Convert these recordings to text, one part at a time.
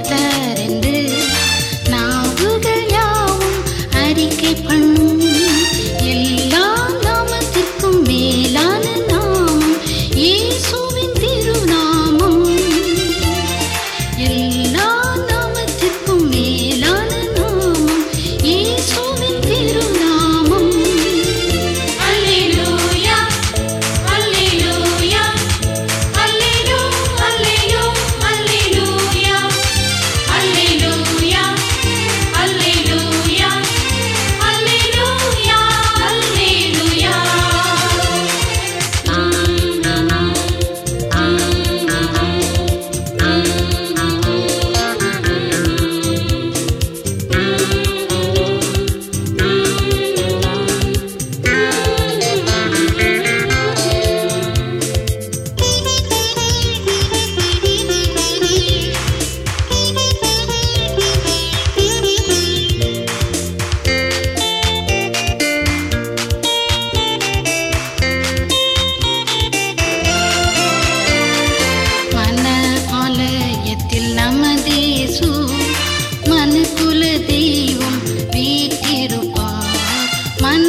that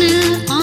to